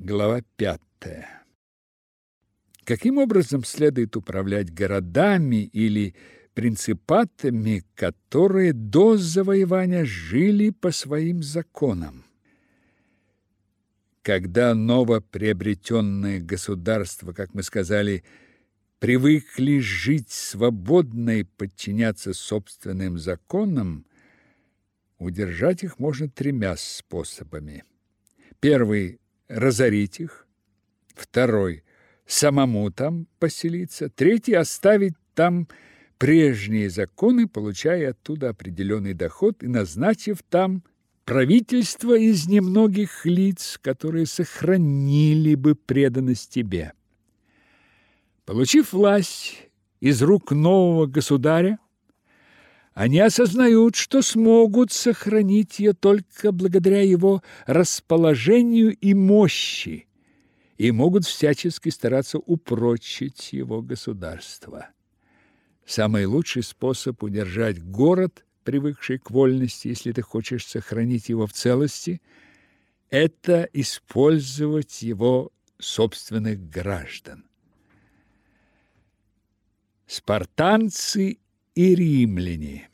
Глава пятая. Каким образом следует управлять городами или принципатами, которые до завоевания жили по своим законам? Когда новоприобретенные государства, как мы сказали, привыкли жить свободно и подчиняться собственным законам, удержать их можно тремя способами. Первый разорить их, второй самому там поселиться, третий оставить там прежние законы, получая оттуда определенный доход и назначив там правительство из немногих лиц, которые сохранили бы преданность тебе. Получив власть из рук нового государя, они осознают, что смогут сохранить ее только благодаря его расположению и мощи, и могут всячески стараться упрочить его государство. Самый лучший способ удержать город, привыкший к вольности, если ты хочешь сохранить его в целости, это использовать его собственных граждан. Спартанцы и римляне.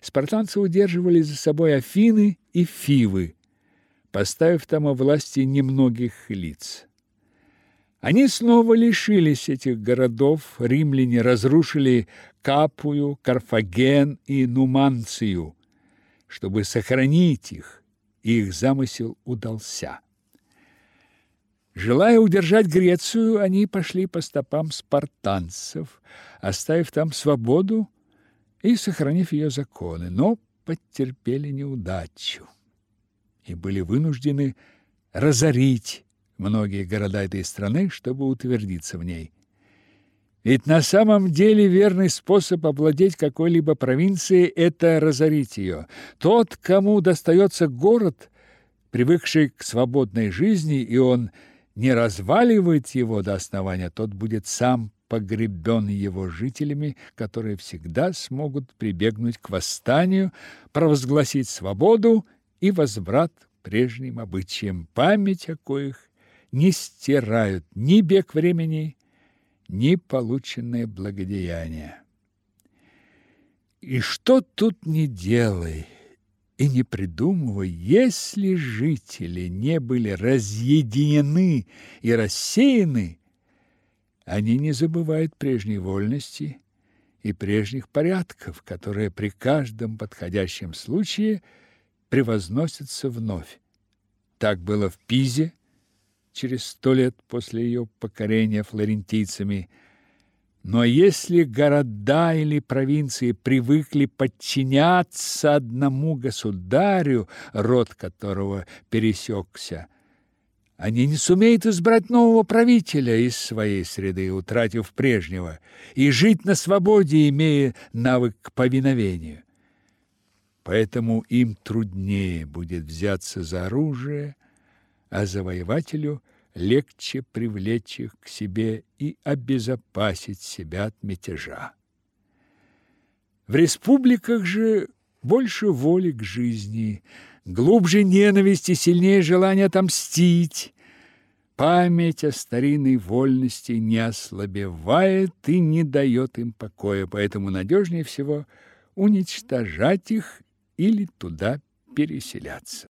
Спартанцы удерживали за собой Афины и Фивы, поставив там о власти немногих лиц. Они снова лишились этих городов, римляне разрушили Капую, Карфаген и Нуманцию, чтобы сохранить их, и их замысел удался. Желая удержать Грецию, они пошли по стопам спартанцев, оставив там свободу и сохранив ее законы, но потерпели неудачу и были вынуждены разорить многие города этой страны, чтобы утвердиться в ней. Ведь на самом деле верный способ овладеть какой-либо провинцией – это разорить ее. Тот, кому достается город, привыкший к свободной жизни, и он – не разваливает его до основания, тот будет сам погребен его жителями, которые всегда смогут прибегнуть к восстанию, провозгласить свободу и возврат прежним обычаям, память о коих не стирают ни бег времени, ни полученное благодеяние. И что тут не делай, и не придумывай, если жители не были разъединены и рассеяны, они не забывают прежней вольности и прежних порядков, которые при каждом подходящем случае превозносятся вновь. Так было в Пизе через сто лет после ее покорения флорентийцами – но если города или провинции привыкли подчиняться одному государю, род которого пересекся, они не сумеют избрать нового правителя из своей среды, утратив прежнего, и жить на свободе, имея навык к повиновению. Поэтому им труднее будет взяться за оружие, а завоевателю легче привлечь их к себе и обезопасить себя от мятежа. В республиках же больше воли к жизни, глубже ненависти, сильнее желание отомстить. Память о старинной вольности не ослабевает и не дает им покоя, поэтому надежнее всего уничтожать их или туда переселяться.